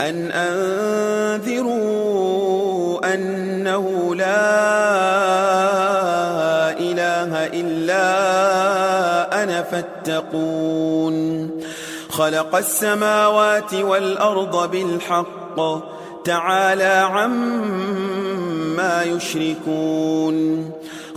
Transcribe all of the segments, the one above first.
أن أنذروا أنه لا إله إلا أنا فاتقون. خلق السماوات والأرض بالحق. تعالى عما يشركون.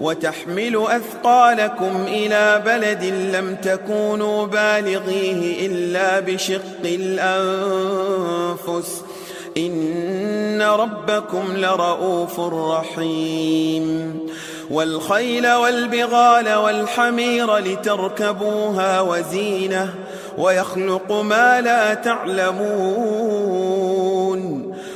وتحمل أثقالكم إلى بلد لم تكونوا بالغيه إلا بشق الأنفس إن ربكم لرؤوف رحيم والخيل والبغال والحمير لتركبوها وزينة ويخلق ما لا تعلمون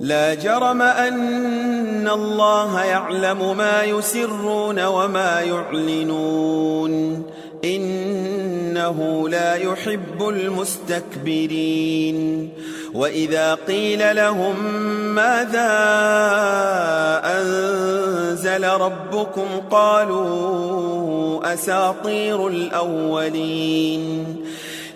لا جرم أن الله يعلم ما يسرون وما يعلنون. إنه لا يحب المستكبرين. وإذا قيل لهم ماذا أنزل ربكم قالوا أساطير الأولين.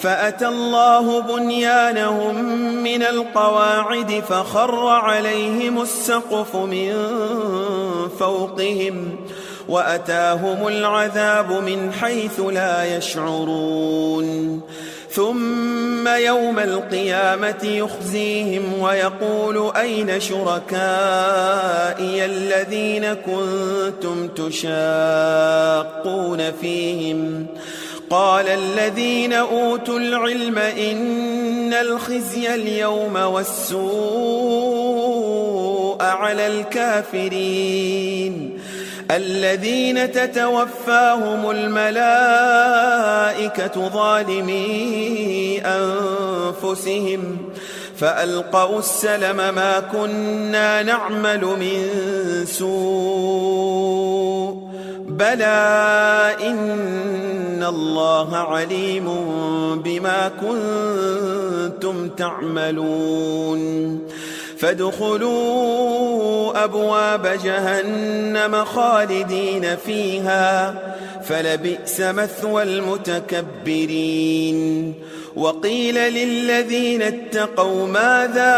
فأتى الله بنيانهم من القواعد فخر عليهم السقف من فوقهم وأتاهم العذاب من حيث لا يشعرون ثم يوم القيامة يخزيهم ويقول أين شركائي الذين كنتم تشاقون فيهم ؟ قال الذين أوتوا العلم إن الخزي اليوم والسوء على الكافرين الذين تتوفاهم الملائكة ظالمي أنفسهم فألقوا السلم ما كنا نعمل من سوء بلى إن الله عليم بما كنتم تعملون. فادخلوا أبواب جهنم خالدين فيها فلبئس مثوى المتكبرين. وقيل للذين اتقوا ماذا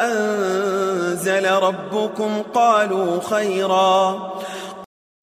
أنزل ربكم؟ قالوا خيرا.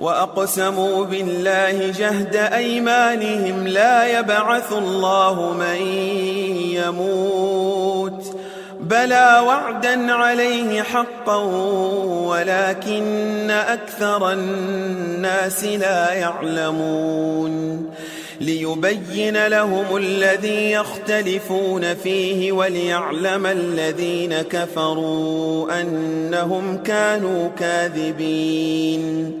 وَأَقْسَمُوا بِاللَّهِ جَهْدَ أَيْمَانِهِمْ لَا يَبْعَثُ اللَّهُ مَن يَمُوتُ بَلَى وَعْدًا عَلَيْهِ حَقًّا وَلَكِنَّ أَكْثَرَ النَّاسِ لَا يَعْلَمُونَ ليبين لهم الذي يختلفون فيه وليعلم الذين كفروا أنهم كانوا كاذبين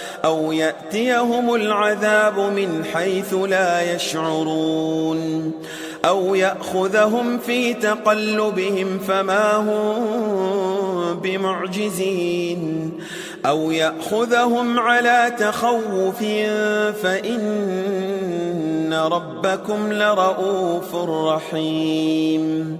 أو يأتيهم العذاب من حيث لا يشعرون أو يأخذهم في تقلبهم فما هم بمعجزين أو يأخذهم على تخوف فإن ربكم لرؤوف رحيم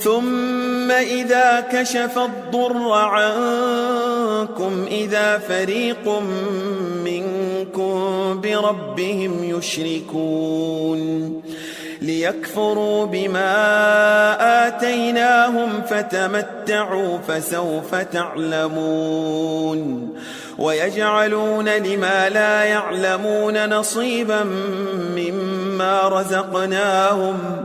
ثم إذا كشف الضر عنكم إذا فريق منكم بربهم يشركون ليكفروا بما آتيناهم فتمتعوا فسوف تعلمون ويجعلون لما لا يعلمون نصيبا مما رزقناهم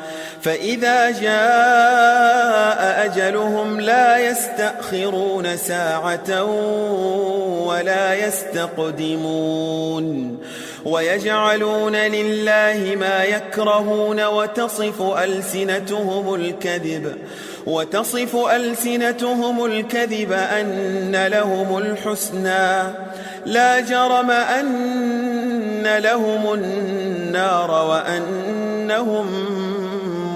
فَإِذَا جَاءَ أَجَلُهُمْ لَا يَسْتَأْخِرُونَ سَاعَةً وَلَا يَسْتَقْدِمُونَ وَيَجْعَلُونَ لِلَّهِ مَا يَكْرَهُونَ وَتَصِفُ أَلْسِنَتُهُمُ الْكَذِبَ وَتَصِفُ أَلْسِنَتُهُمُ الْكَذِبَ أَنَّ لَهُمُ الْحُسْنَى لَا جَرَمَ أَنَّ لَهُمُ النَّارَ وَأَنَّهُمْ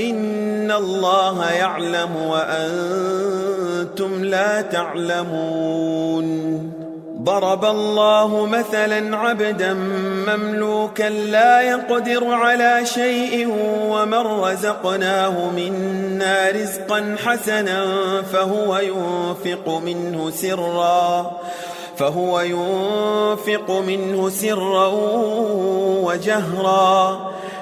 ان اللہ يعلم وأنتم لا تعلمون ضرب الله مثلا عبدا مملوكا لا يقدر على شيء ومن رزقناه منا رزقا حسنا فهو ينفق منه سرا فهو ينفق منه سرا وجهرا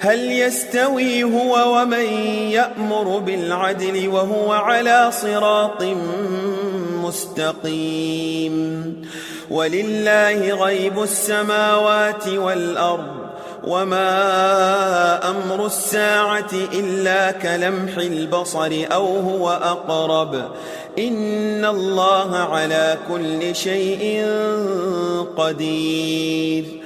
هل يستوي هو ومن يأمر بالعدل وهو على صراط مستقيم ولله غيب السماوات والأرض وما أمر الساعة إلا كلمح البصر أو هو أقرب إن الله على كل شيء قدير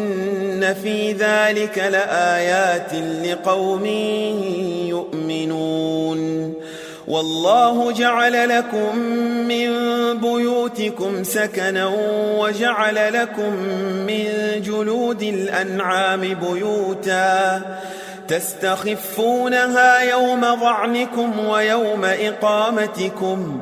في ذلك لآيات لقوم يؤمنون والله جعل لكم من بيوتكم سكنا وجعل لكم من جلود الأنعام بيوتا تستخفونها يوم ضعنكم ويوم إقامتكم ويوم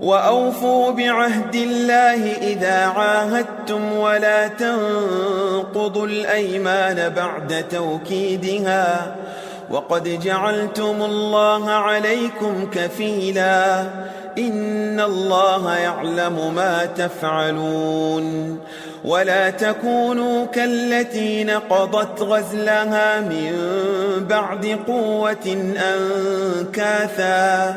وَأَوْفُوا بِعَهْدِ اللَّهِ إِذَا عَاهَدتُّمْ وَلَا تَنقُضُوا الْأَيْمَانَ بَعْدَ تَوْكِيدِهَا وَقَدْ جَعَلْتُمُ اللَّهَ عَلَيْكُمْ كَفِيلًا إِنَّ اللَّهَ يَعْلَمُ مَا تَفْعَلُونَ وَلَا تَكُونُوا كَالَّتِي نَقَضَتْ غَزْلَهَا مِنْ بَعْدِ قُوَّةٍ أَنْكَاثًا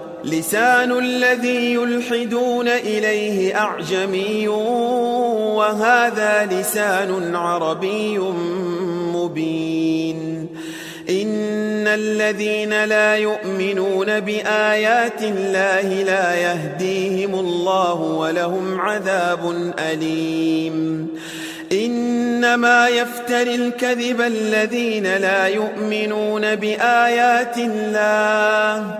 لسان الذي يلحدون إليه أعجمي وهذا لسان عربي مبين. إن الذين لا يؤمنون بآيات الله لا يهديهم الله ولهم عذاب أليم. إنما يفتر الكذب الذين لا يؤمنون بآيات الله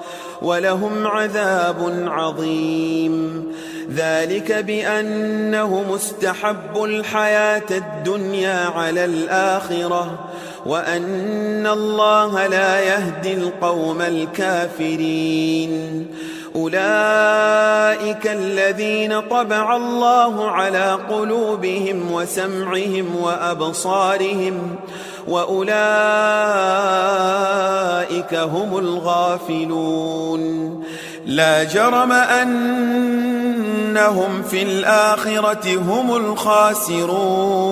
ولهم عذاب عظيم. ذلك بأنه مستحب الحياة الدنيا على الآخرة وأن الله لا يهدي القوم الكافرين. أولئك الذين طبع الله على قلوبهم وسمعهم وأبصارهم وأولئك هم الغافلون. لا جرم أنهم في الآخرة هم الخاسرون.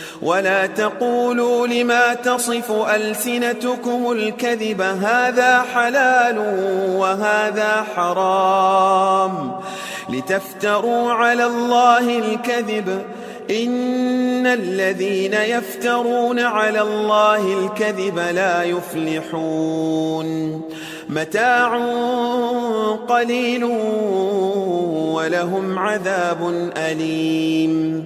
ولا تقولوا لما تصف ألسنتكم الكذب هذا حلال وهذا حرام لتفتروا على الله الكذب إن الذين يفترون على الله الكذب لا يفلحون متاع قليل ولهم عذاب أليم